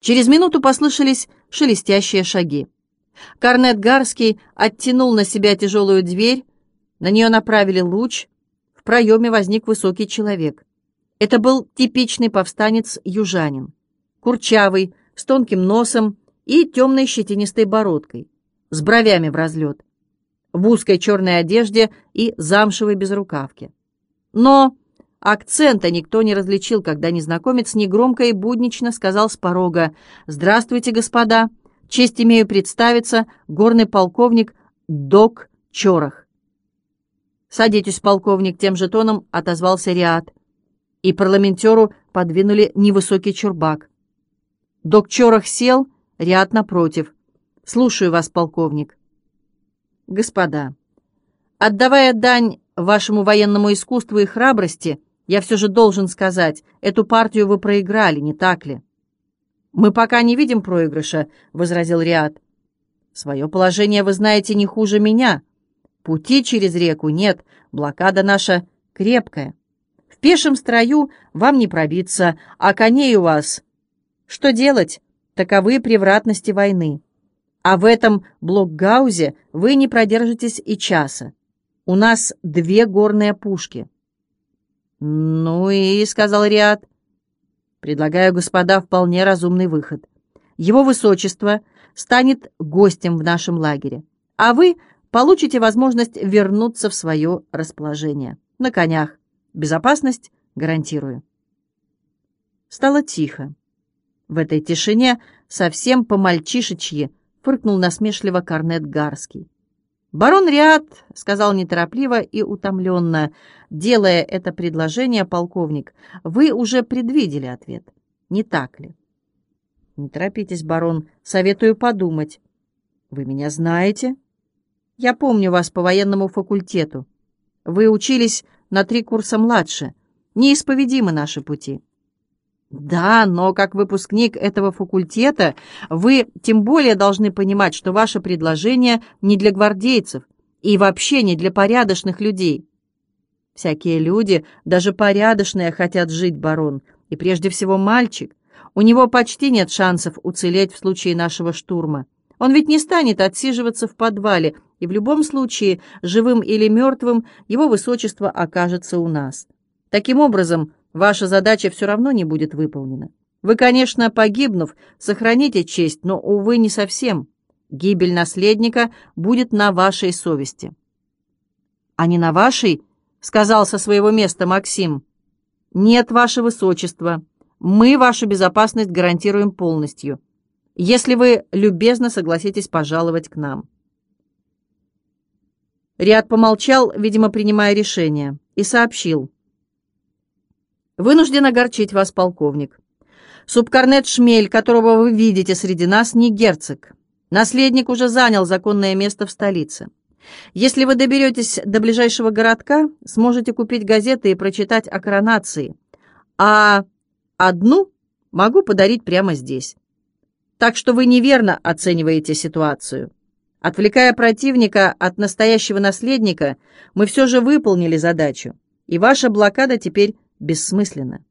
Через минуту послышались шелестящие шаги. Корнет Гарский оттянул на себя тяжелую дверь, на нее направили луч, в проеме возник высокий человек. Это был типичный повстанец-южанин, курчавый, с тонким носом и темной щетинистой бородкой, с бровями в разлет, в узкой черной одежде и замшевой безрукавке. Но акцента никто не различил, когда незнакомец негромко и буднично сказал с порога «Здравствуйте, господа! Честь имею представиться, горный полковник Док Чорох». «Садитесь, полковник», — тем же тоном отозвался Риад. И парламентеру подвинули невысокий чурбак. Док Чорох сел, Риад напротив. «Слушаю вас, полковник». «Господа, отдавая дань вашему военному искусству и храбрости, я все же должен сказать, эту партию вы проиграли, не так ли?» «Мы пока не видим проигрыша», — возразил Риад. «Свое положение вы знаете не хуже меня. Пути через реку нет, блокада наша крепкая. В пешем строю вам не пробиться, а коней у вас. Что делать? Таковы превратности войны. А в этом блокгаузе вы не продержитесь и часа. У нас две горные пушки». «Ну и», — сказал Риад, — «предлагаю, господа, вполне разумный выход. Его высочество станет гостем в нашем лагере, а вы получите возможность вернуться в свое расположение. На конях. Безопасность гарантирую». Стало тихо. В этой тишине совсем по-мальчишечьи фыркнул насмешливо корнет Гарский. «Барон Риад», — сказал неторопливо и утомленно, делая это предложение, полковник, — «вы уже предвидели ответ, не так ли?» «Не торопитесь, барон, советую подумать. Вы меня знаете?» «Я помню вас по военному факультету. Вы учились на три курса младше. Неисповедимы наши пути». Да, но как выпускник этого факультета вы тем более должны понимать, что ваше предложение не для гвардейцев и вообще не для порядочных людей. Всякие люди, даже порядочные, хотят жить, барон, и прежде всего мальчик. У него почти нет шансов уцелеть в случае нашего штурма. Он ведь не станет отсиживаться в подвале, и в любом случае, живым или мертвым, его высочество окажется у нас. Таким образом, Ваша задача все равно не будет выполнена. Вы, конечно, погибнув, сохраните честь, но, увы, не совсем. Гибель наследника будет на вашей совести». «А не на вашей?» — сказал со своего места Максим. «Нет, ваше высочество, мы вашу безопасность гарантируем полностью, если вы любезно согласитесь пожаловать к нам». Риад помолчал, видимо, принимая решение, и сообщил. Вынужден огорчить вас, полковник. Субкорнет Шмель, которого вы видите среди нас, не герцог. Наследник уже занял законное место в столице. Если вы доберетесь до ближайшего городка, сможете купить газеты и прочитать о коронации. А одну могу подарить прямо здесь. Так что вы неверно оцениваете ситуацию. Отвлекая противника от настоящего наследника, мы все же выполнили задачу, и ваша блокада теперь бессмысленно.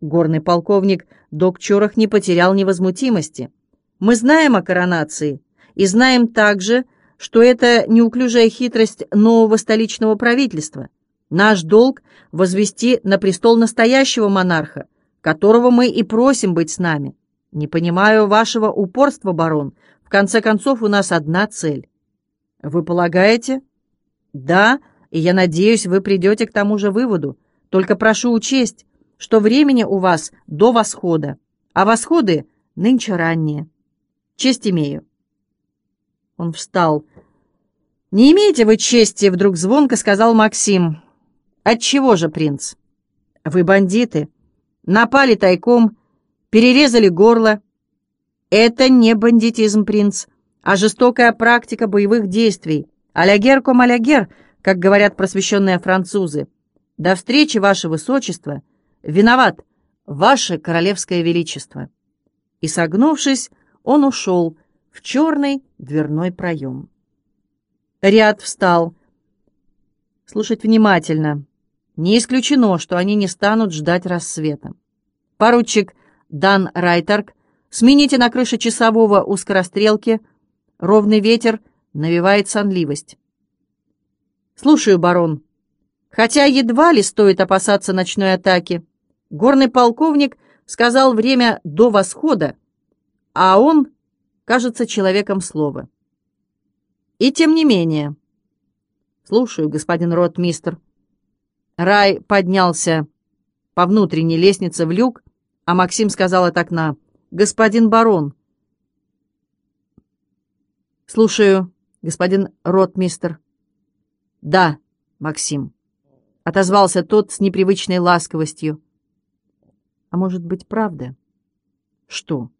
Горный полковник Док Чорох не потерял невозмутимости. Мы знаем о коронации и знаем также, что это неуклюжая хитрость нового столичного правительства. Наш долг — возвести на престол настоящего монарха, которого мы и просим быть с нами. Не понимаю вашего упорства, барон. В конце концов, у нас одна цель. Вы полагаете? Да, и я надеюсь, вы придете к тому же выводу — только прошу учесть, что времени у вас до восхода, а восходы нынче ранние. Честь имею». Он встал. «Не имеете вы чести?» — вдруг звонко сказал Максим. «Отчего же, принц? Вы бандиты. Напали тайком, перерезали горло. Это не бандитизм, принц, а жестокая практика боевых действий. Алягер ком алягер, как говорят просвещенные французы. До встречи, Ваше Высочество! Виноват, Ваше Королевское Величество!» И, согнувшись, он ушел в черный дверной проем. Ряд встал. Слушать внимательно. Не исключено, что они не станут ждать рассвета. Поручик Дан Райтарк Смените на крыше часового у скорострелки. Ровный ветер навевает сонливость. Слушаю, барон. Хотя едва ли стоит опасаться ночной атаки. Горный полковник сказал время до восхода, а он кажется человеком слова. И тем не менее. Слушаю, господин ротмистр. Рай поднялся по внутренней лестнице в люк, а Максим сказал от окна, «Господин барон». «Слушаю, господин ротмистр». «Да, Максим», — отозвался тот с непривычной ласковостью. «А может быть, правда?» «Что?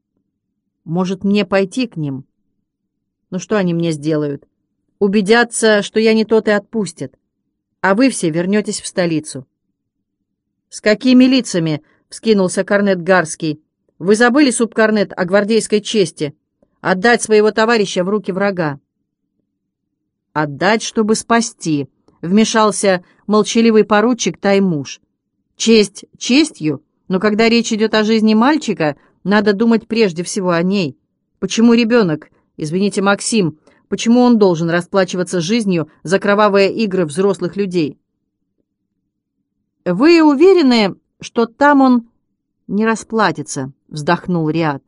Может, мне пойти к ним?» «Ну что они мне сделают? Убедятся, что я не тот и отпустят, а вы все вернетесь в столицу». «С какими лицами?» — вскинулся корнет Гарский. «Вы забыли, субкорнет, о гвардейской чести? Отдать своего товарища в руки врага». «Отдать, чтобы спасти», — вмешался молчаливый поручик Таймуш. «Честь честью, но когда речь идет о жизни мальчика, надо думать прежде всего о ней. Почему ребенок, извините, Максим, почему он должен расплачиваться жизнью за кровавые игры взрослых людей?» «Вы уверены, что там он не расплатится?» — вздохнул Риад.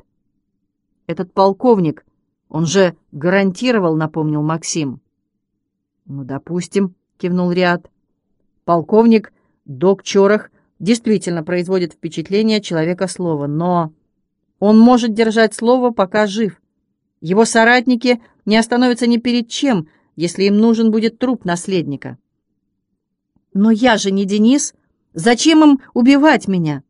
«Этот полковник, он же гарантировал», — напомнил Максим. «Ну, допустим», — кивнул Риад. «Полковник Док Чорох действительно производит впечатление человека слова, но он может держать слово, пока жив. Его соратники не остановятся ни перед чем, если им нужен будет труп наследника». «Но я же не Денис», Зачем им убивать меня?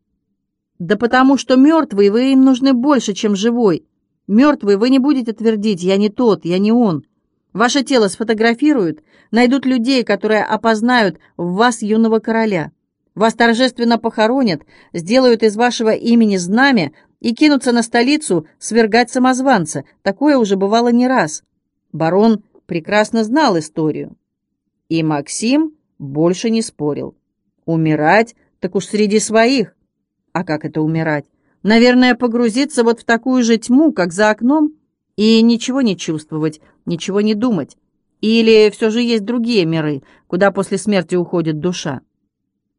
Да потому что мертвый вы им нужны больше, чем живой. Мертвый вы не будете твердить, я не тот, я не он. Ваше тело сфотографируют, найдут людей, которые опознают в вас юного короля. Вас торжественно похоронят, сделают из вашего имени знамя и кинутся на столицу свергать самозванца. Такое уже бывало не раз. Барон прекрасно знал историю. И Максим больше не спорил. Умирать? Так уж среди своих. А как это умирать? Наверное, погрузиться вот в такую же тьму, как за окном, и ничего не чувствовать, ничего не думать. Или все же есть другие миры, куда после смерти уходит душа?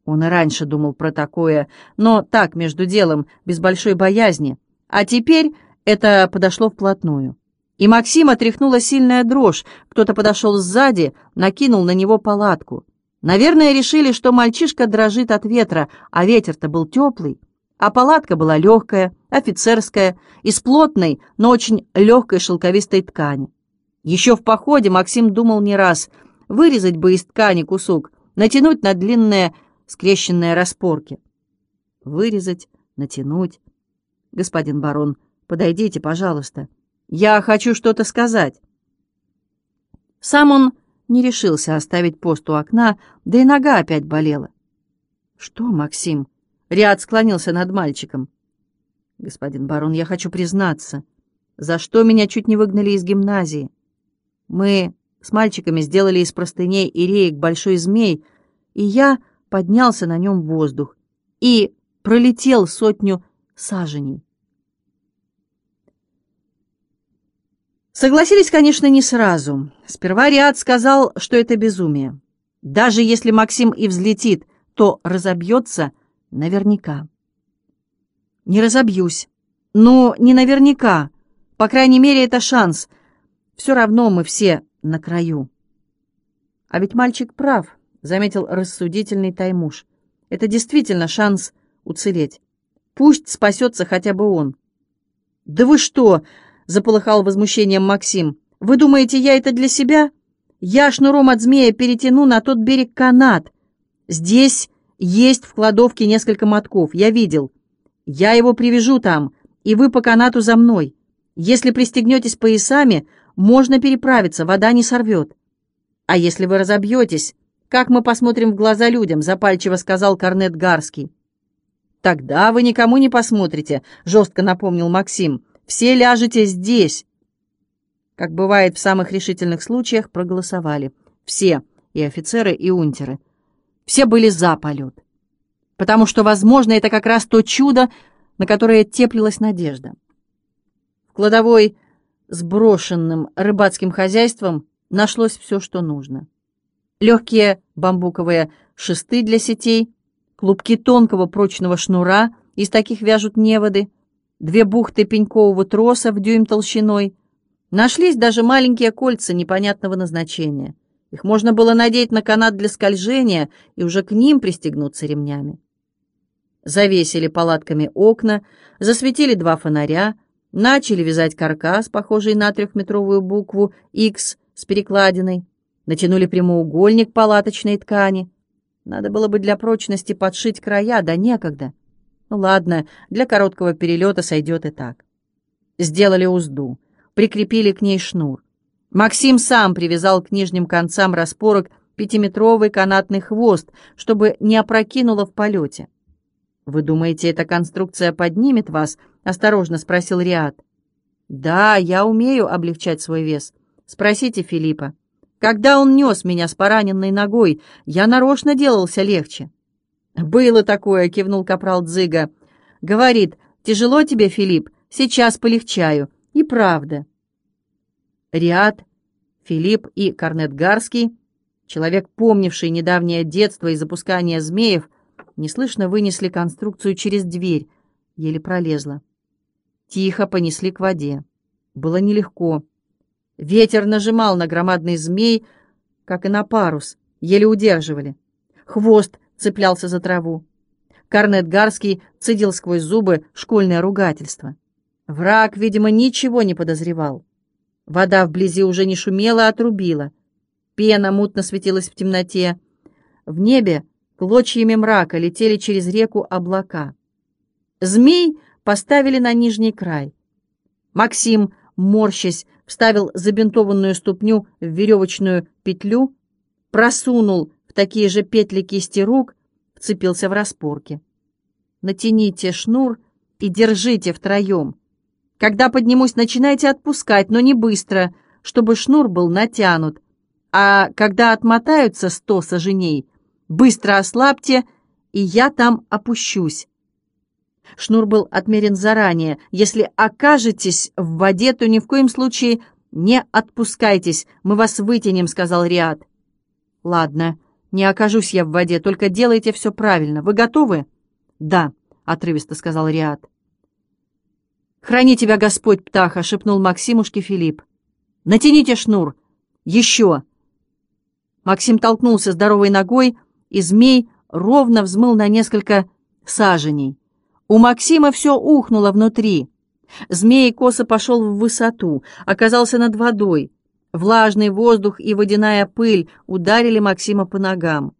Он и раньше думал про такое, но так, между делом, без большой боязни. А теперь это подошло вплотную. И Максима тряхнула сильная дрожь. Кто-то подошел сзади, накинул на него палатку. Наверное, решили, что мальчишка дрожит от ветра, а ветер-то был теплый, а палатка была легкая, офицерская, из плотной, но очень легкой шелковистой ткани. Еще в походе Максим думал не раз, вырезать бы из ткани кусок, натянуть на длинные скрещенные распорки. Вырезать, натянуть. Господин барон, подойдите, пожалуйста. Я хочу что-то сказать. Сам он не решился оставить пост у окна, да и нога опять болела. «Что, Максим?» Риад склонился над мальчиком. «Господин барон, я хочу признаться, за что меня чуть не выгнали из гимназии. Мы с мальчиками сделали из простыней и реек большой змей, и я поднялся на нем в воздух и пролетел сотню саженей. Согласились, конечно, не сразу. Сперва Риад сказал, что это безумие. Даже если Максим и взлетит, то разобьется наверняка. Не разобьюсь. Но не наверняка. По крайней мере, это шанс. Все равно мы все на краю. А ведь мальчик прав, заметил рассудительный Таймуш. Это действительно шанс уцелеть. Пусть спасется хотя бы он. «Да вы что!» — заполыхал возмущением Максим. «Вы думаете, я это для себя? Я шнуром от змея перетяну на тот берег канат. Здесь есть в кладовке несколько мотков, я видел. Я его привяжу там, и вы по канату за мной. Если пристегнетесь поясами, можно переправиться, вода не сорвет. А если вы разобьетесь, как мы посмотрим в глаза людям?» — запальчиво сказал Корнет Гарский. «Тогда вы никому не посмотрите», — жестко напомнил Максим. Все ляжете здесь!» Как бывает в самых решительных случаях, проголосовали. Все, и офицеры, и унтеры. Все были за полет. Потому что, возможно, это как раз то чудо, на которое теплилась надежда. В кладовой с брошенным рыбацким хозяйством нашлось все, что нужно. Легкие бамбуковые шесты для сетей, клубки тонкого прочного шнура, из таких вяжут неводы, две бухты пенькового троса в дюйм толщиной. Нашлись даже маленькие кольца непонятного назначения. Их можно было надеть на канат для скольжения и уже к ним пристегнуться ремнями. Завесили палатками окна, засветили два фонаря, начали вязать каркас, похожий на трехметровую букву X с перекладиной, натянули прямоугольник палаточной ткани. Надо было бы для прочности подшить края, да некогда. Ну ладно, для короткого перелета сойдет и так. Сделали узду, прикрепили к ней шнур. Максим сам привязал к нижним концам распорок пятиметровый канатный хвост, чтобы не опрокинуло в полете. «Вы думаете, эта конструкция поднимет вас?» — осторожно спросил Риад. «Да, я умею облегчать свой вес. Спросите Филиппа. Когда он нес меня с пораненной ногой, я нарочно делался легче». «Было такое», — кивнул капрал Дзыга. «Говорит, тяжело тебе, Филипп? Сейчас полегчаю. И правда». Риад, Филипп и Корнет Гарский, человек, помнивший недавнее детство и запускание змеев, неслышно вынесли конструкцию через дверь, еле пролезла. Тихо понесли к воде. Было нелегко. Ветер нажимал на громадный змей, как и на парус, еле удерживали. Хвост цеплялся за траву. Корнет Гарский цедил сквозь зубы школьное ругательство. Враг, видимо, ничего не подозревал. Вода вблизи уже не шумела, а трубила. Пена мутно светилась в темноте. В небе клочьями мрака летели через реку облака. Змей поставили на нижний край. Максим, морщась, вставил забинтованную ступню в веревочную петлю, просунул в такие же петли кисти рук, вцепился в распорки. Натяните шнур и держите втроем. Когда поднимусь, начинайте отпускать, но не быстро, чтобы шнур был натянут. А когда отмотаются сто саженей, быстро ослабьте, и я там опущусь. Шнур был отмерен заранее. Если окажетесь в воде, то ни в коем случае не отпускайтесь, мы вас вытянем, сказал Риад. Ладно, не окажусь я в воде, только делайте все правильно. Вы готовы? Да, отрывисто сказал Риад. «Храни тебя Господь, птаха!» — шепнул Максимушке Филипп. «Натяните шнур! Еще!» Максим толкнулся здоровой ногой, и змей ровно взмыл на несколько саженей. У Максима все ухнуло внутри. Змей косо пошел в высоту, оказался над водой. Влажный воздух и водяная пыль ударили Максима по ногам.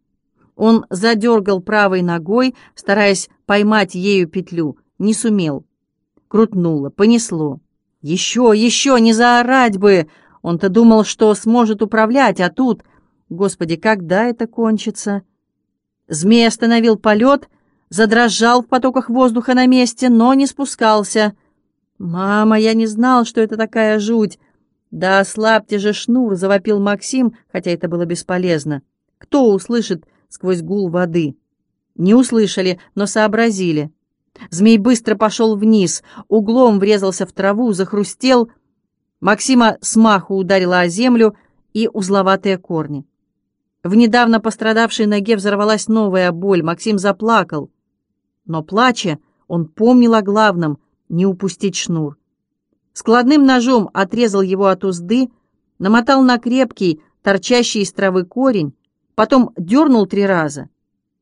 Он задергал правой ногой, стараясь поймать ею петлю, не сумел. Крутнуло, понесло. Еще, еще, не заорать бы! Он-то думал, что сможет управлять, а тут... Господи, когда это кончится? Змей остановил полет, задрожал в потоках воздуха на месте, но не спускался. «Мама, я не знал, что это такая жуть!» «Да ослабьте же шнур!» — завопил Максим, хотя это было бесполезно. «Кто услышит сквозь гул воды?» Не услышали, но сообразили. Змей быстро пошел вниз, углом врезался в траву, захрустел. Максима смаху ударила о землю и узловатые корни. В недавно пострадавшей ноге взорвалась новая боль, Максим заплакал. Но, плача, он помнил о главном — не упустить шнур. Складным ножом отрезал его от узды, намотал на крепкий, торчащий из травы корень, потом дернул три раза.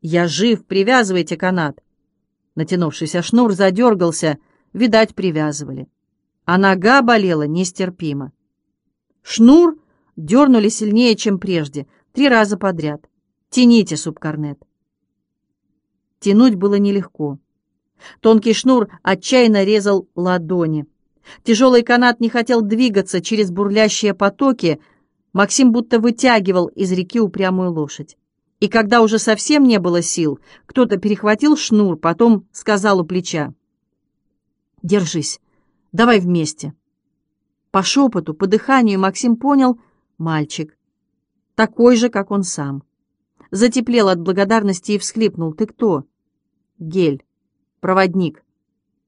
«Я жив, привязывайте канат!» Натянувшийся шнур задергался, видать, привязывали. А нога болела нестерпимо. Шнур дернули сильнее, чем прежде, Три раза подряд. Тяните, субкорнет. Тянуть было нелегко. Тонкий шнур отчаянно резал ладони. Тяжелый канат не хотел двигаться через бурлящие потоки. Максим будто вытягивал из реки упрямую лошадь. И когда уже совсем не было сил, кто-то перехватил шнур, потом сказал у плеча. «Держись, давай вместе». По шепоту, по дыханию Максим понял — мальчик такой же, как он сам. Затеплел от благодарности и всхлипнул. «Ты кто?» «Гель. Проводник.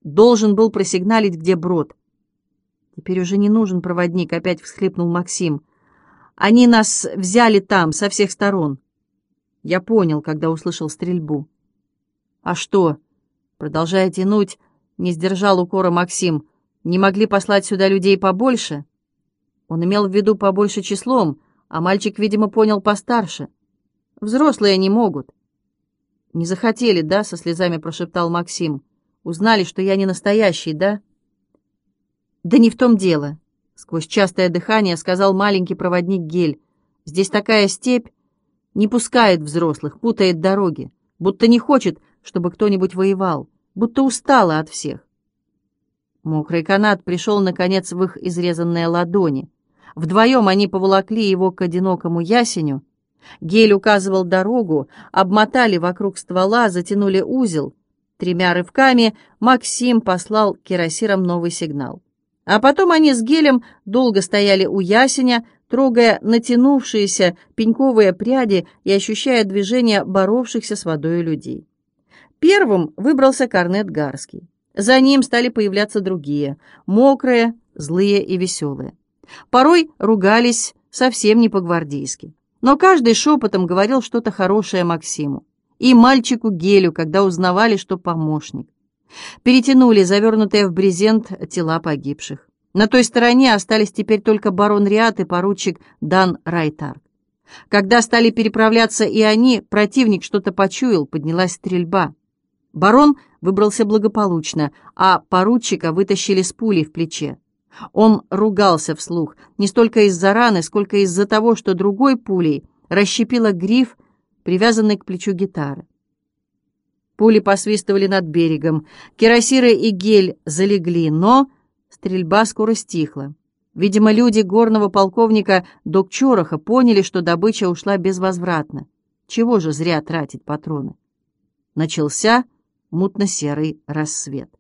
Должен был просигналить, где брод». «Теперь уже не нужен проводник», — опять всхлипнул Максим. «Они нас взяли там, со всех сторон». Я понял, когда услышал стрельбу. «А что?» Продолжая тянуть, не сдержал укора Максим. «Не могли послать сюда людей побольше?» Он имел в виду побольше числом, а мальчик, видимо, понял постарше. «Взрослые не могут». «Не захотели, да?» — со слезами прошептал Максим. «Узнали, что я не настоящий, да?» «Да не в том дело», — сквозь частое дыхание сказал маленький проводник Гель. «Здесь такая степь, не пускает взрослых, путает дороги, будто не хочет, чтобы кто-нибудь воевал, будто устала от всех». Мокрый канат пришел, наконец, в их изрезанные ладони. Вдвоем они поволокли его к одинокому ясеню. Гель указывал дорогу, обмотали вокруг ствола, затянули узел. Тремя рывками Максим послал кирасирам новый сигнал. А потом они с Гелем долго стояли у ясеня, трогая натянувшиеся пеньковые пряди и ощущая движение боровшихся с водой людей. Первым выбрался Корнет Гарский. За ним стали появляться другие, мокрые, злые и веселые. Порой ругались совсем не по-гвардейски. Но каждый шепотом говорил что-то хорошее Максиму. И мальчику Гелю, когда узнавали, что помощник. Перетянули завернутые в брезент тела погибших. На той стороне остались теперь только барон Риат и поручик Дан Райтар. Когда стали переправляться и они, противник что-то почуял, поднялась стрельба. Барон выбрался благополучно, а поручика вытащили с пулей в плече. Он ругался вслух, не столько из-за раны, сколько из-за того, что другой пулей расщепила гриф, привязанный к плечу гитары. Пули посвистывали над берегом. Кирасиры и гель залегли, но стрельба скоро стихла. Видимо, люди горного полковника Докчороха поняли, что добыча ушла безвозвратно. Чего же зря тратить патроны? Начался мутно-серый рассвет.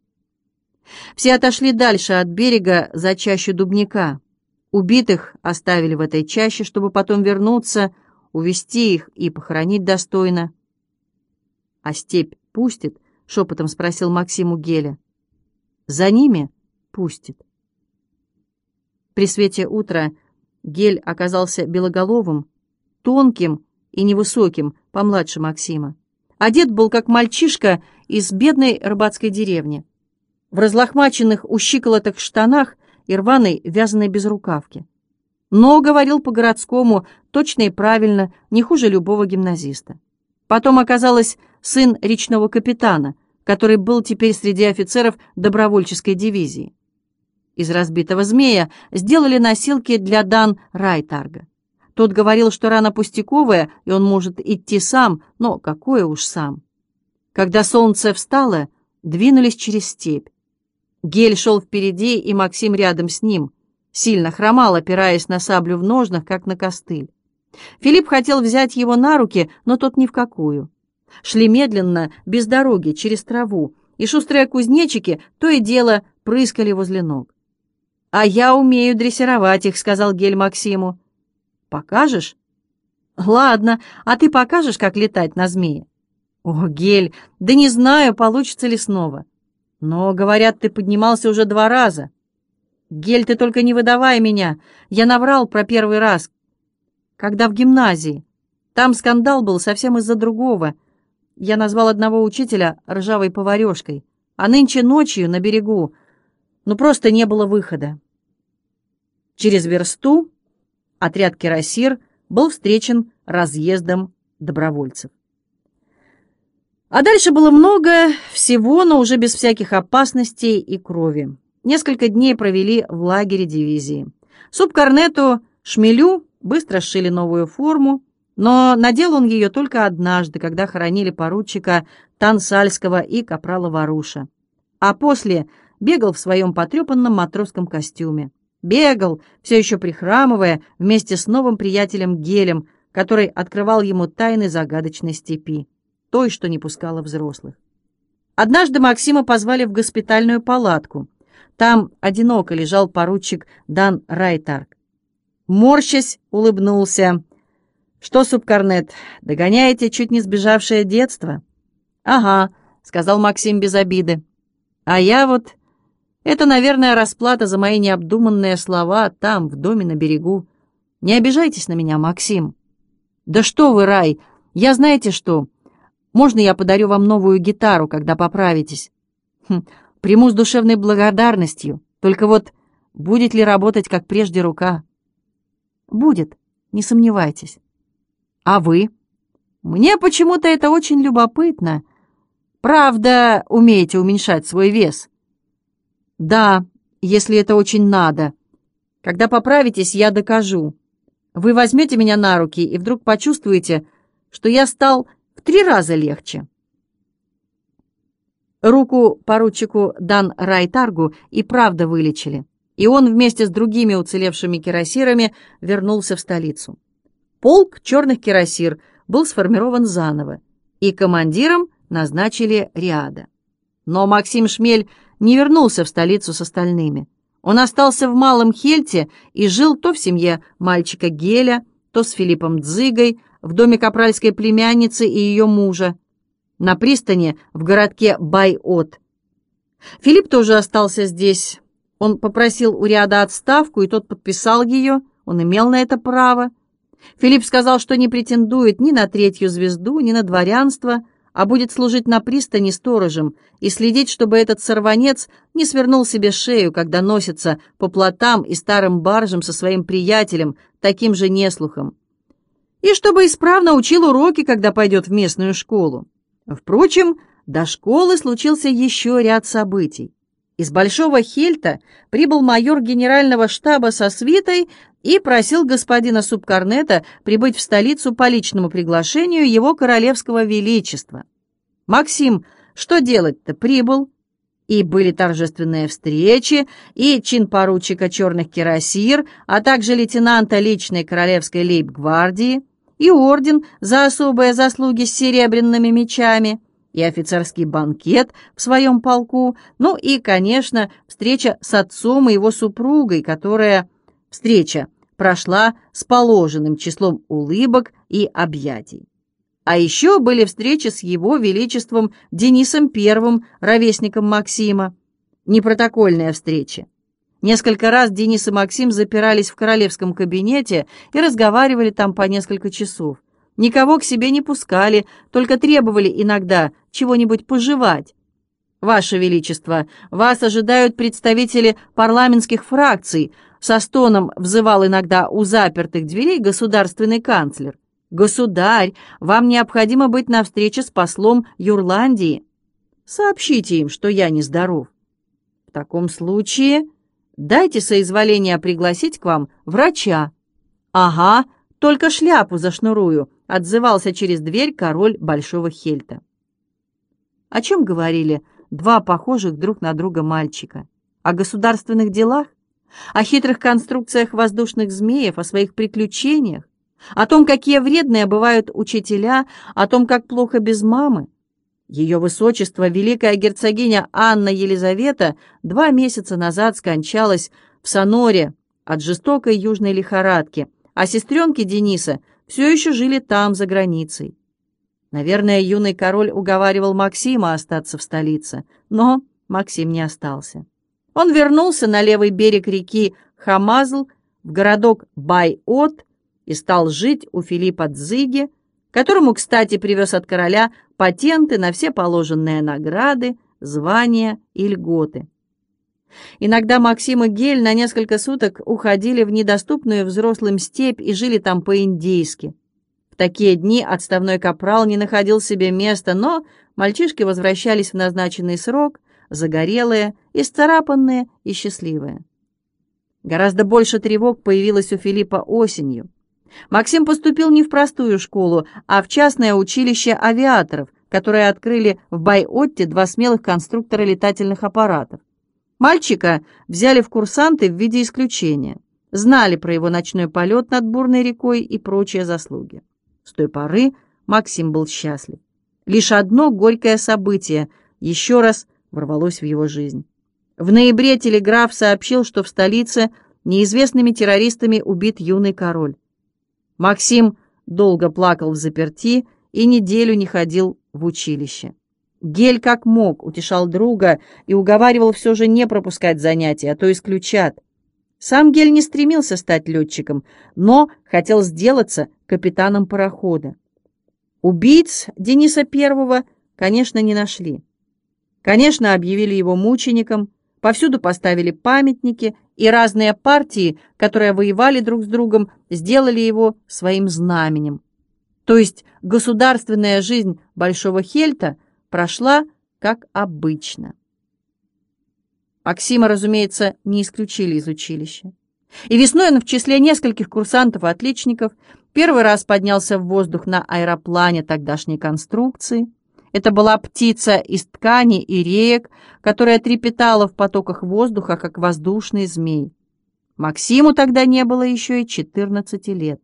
Все отошли дальше от берега за чащу дубника. Убитых оставили в этой чаще, чтобы потом вернуться, увести их и похоронить достойно. А степь пустит?» — шепотом спросил Максим у Геля. «За ними пустит». При свете утра Гель оказался белоголовым, тонким и невысоким, помладше Максима. Одет был как мальчишка из бедной рыбацкой деревни, в разлохмаченных у щиколоток штанах и рваной вязаной безрукавке. Но говорил по-городскому точно и правильно, не хуже любого гимназиста. Потом оказалось сын речного капитана, который был теперь среди офицеров добровольческой дивизии. Из разбитого змея сделали носилки для Дан Райтарга. Тот говорил, что рана пустяковая, и он может идти сам, но какое уж сам. Когда солнце встало, двинулись через степь. Гель шел впереди, и Максим рядом с ним. Сильно хромал, опираясь на саблю в ножнах, как на костыль. Филипп хотел взять его на руки, но тот ни в какую. Шли медленно, без дороги, через траву, и шустрые кузнечики то и дело прыскали возле ног. «А я умею дрессировать их», — сказал Гель Максиму. «Покажешь?» «Ладно, а ты покажешь, как летать на змее?» «О, Гель, да не знаю, получится ли снова. Но, говорят, ты поднимался уже два раза. Гель, ты только не выдавай меня. Я наврал про первый раз, когда в гимназии. Там скандал был совсем из-за другого. Я назвал одного учителя ржавой поварешкой, а нынче ночью на берегу, ну просто не было выхода. Через версту отряд «Кирасир» был встречен разъездом добровольцев. А дальше было много всего, но уже без всяких опасностей и крови. Несколько дней провели в лагере дивизии. Субкорнету Шмелю быстро сшили новую форму, но надел он ее только однажды, когда хоронили поручика Тансальского и капрала Варуша. А после бегал в своем потрепанном матросском костюме. Бегал, все еще прихрамывая, вместе с новым приятелем Гелем, который открывал ему тайны загадочной степи, той, что не пускала взрослых. Однажды Максима позвали в госпитальную палатку. Там одиноко лежал поручик Дан Райтарк. Морщась, улыбнулся. «Что, субкорнет, догоняете чуть не сбежавшее детство?» «Ага», — сказал Максим без обиды. «А я вот Это, наверное, расплата за мои необдуманные слова там, в доме на берегу. Не обижайтесь на меня, Максим. Да что вы, Рай, я знаете что? Можно я подарю вам новую гитару, когда поправитесь? Хм, приму с душевной благодарностью. Только вот будет ли работать, как прежде, рука? Будет, не сомневайтесь. А вы? Мне почему-то это очень любопытно. Правда, умеете уменьшать свой вес? Да, если это очень надо. Когда поправитесь, я докажу. Вы возьмете меня на руки и вдруг почувствуете, что я стал в три раза легче. Руку поручику Дан Райтаргу и правда вылечили, и он вместе с другими уцелевшими кирасирами вернулся в столицу. Полк черных кирасир был сформирован заново, и командиром назначили Риада. Но Максим Шмель не вернулся в столицу с остальными. Он остался в Малом Хельте и жил то в семье мальчика Геля, то с Филиппом Дзыгой, в доме капральской племянницы и ее мужа, на пристани в городке Байот. Филипп тоже остался здесь. Он попросил у Риада отставку, и тот подписал ее. Он имел на это право. Филипп сказал, что не претендует ни на третью звезду, ни на дворянство, а будет служить на пристани сторожем и следить, чтобы этот сорванец не свернул себе шею, когда носится по плотам и старым баржам со своим приятелем, таким же неслухом, и чтобы исправно учил уроки, когда пойдет в местную школу. Впрочем, до школы случился еще ряд событий. Из Большого Хельта прибыл майор генерального штаба со свитой и просил господина субкорнета прибыть в столицу по личному приглашению его королевского величества. Максим, что делать-то, прибыл. И были торжественные встречи, и чин поручика черных кирасир, а также лейтенанта личной королевской лейб-гвардии, и орден за особые заслуги с серебряными мечами, и офицерский банкет в своем полку, ну и, конечно, встреча с отцом и его супругой, которая... Встреча прошла с положенным числом улыбок и объятий. А еще были встречи с его величеством Денисом Первым, ровесником Максима. Непротокольные встречи. Несколько раз Денис и Максим запирались в королевском кабинете и разговаривали там по несколько часов. Никого к себе не пускали, только требовали иногда чего-нибудь пожевать. «Ваше Величество, вас ожидают представители парламентских фракций», со стоном взывал иногда у запертых дверей государственный канцлер. «Государь, вам необходимо быть на встрече с послом Юрландии. Сообщите им, что я нездоров. В таком случае дайте соизволение пригласить к вам врача». «Ага, только шляпу зашнурую», — отзывался через дверь король Большого Хельта. О чем говорили два похожих друг на друга мальчика? О государственных делах? о хитрых конструкциях воздушных змеев, о своих приключениях, о том, какие вредные бывают учителя, о том, как плохо без мамы. Ее высочество, великая герцогиня Анна Елизавета, два месяца назад скончалась в Соноре от жестокой южной лихорадки, а сестренки Дениса все еще жили там, за границей. Наверное, юный король уговаривал Максима остаться в столице, но Максим не остался. Он вернулся на левый берег реки Хамазл в городок Байот и стал жить у Филиппа Дзыги, которому, кстати, привез от короля патенты на все положенные награды, звания и льготы. Иногда Максим и Гель на несколько суток уходили в недоступную взрослым степь и жили там по-индейски. В такие дни отставной капрал не находил себе места, но мальчишки возвращались в назначенный срок, загорелые, исцарапанные и счастливые. Гораздо больше тревог появилось у Филиппа осенью. Максим поступил не в простую школу, а в частное училище авиаторов, которое открыли в Байотте два смелых конструктора летательных аппаратов. Мальчика взяли в курсанты в виде исключения. Знали про его ночной полет над бурной рекой и прочие заслуги. С той поры Максим был счастлив. Лишь одно горькое событие еще раз ворвалось в его жизнь. В ноябре телеграф сообщил, что в столице неизвестными террористами убит юный король. Максим долго плакал в заперти и неделю не ходил в училище. Гель как мог утешал друга и уговаривал все же не пропускать занятия, а то исключат. Сам Гель не стремился стать летчиком, но хотел сделаться капитаном парохода. Убийц Дениса Первого, конечно, не нашли. Конечно, объявили его мучеником, повсюду поставили памятники, и разные партии, которые воевали друг с другом, сделали его своим знаменем. То есть государственная жизнь Большого Хельта прошла как обычно. Максима, разумеется, не исключили из училища. И весной он в числе нескольких курсантов-отличников первый раз поднялся в воздух на аэроплане тогдашней конструкции. Это была птица из ткани и реек, которая трепетала в потоках воздуха, как воздушный змей. Максиму тогда не было еще и 14 лет.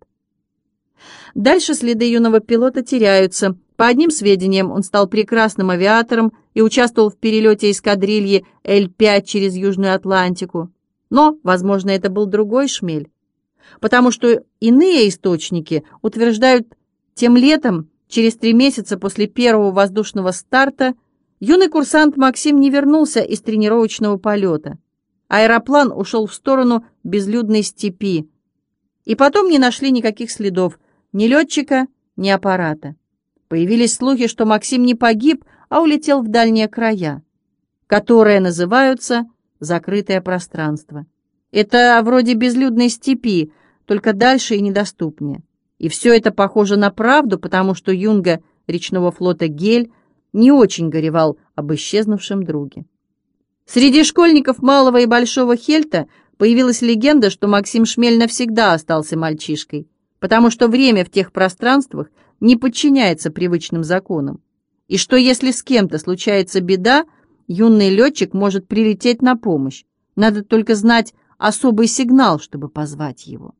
Дальше следы юного пилота теряются. По одним сведениям, он стал прекрасным авиатором и участвовал в перелете эскадрильи Л-5 через Южную Атлантику. Но, возможно, это был другой шмель. Потому что иные источники утверждают, тем летом, через три месяца после первого воздушного старта, юный курсант Максим не вернулся из тренировочного полета. Аэроплан ушел в сторону безлюдной степи. И потом не нашли никаких следов ни летчика, ни аппарата. Появились слухи, что Максим не погиб, а улетел в дальние края, которые называются «закрытое пространство». Это вроде безлюдной степи, только дальше и недоступнее. И все это похоже на правду, потому что юнга речного флота Гель не очень горевал об исчезнувшем друге. Среди школьников Малого и Большого Хельта появилась легенда, что Максим Шмель навсегда остался мальчишкой, потому что время в тех пространствах не подчиняется привычным законам и что если с кем-то случается беда, юный летчик может прилететь на помощь. Надо только знать особый сигнал, чтобы позвать его.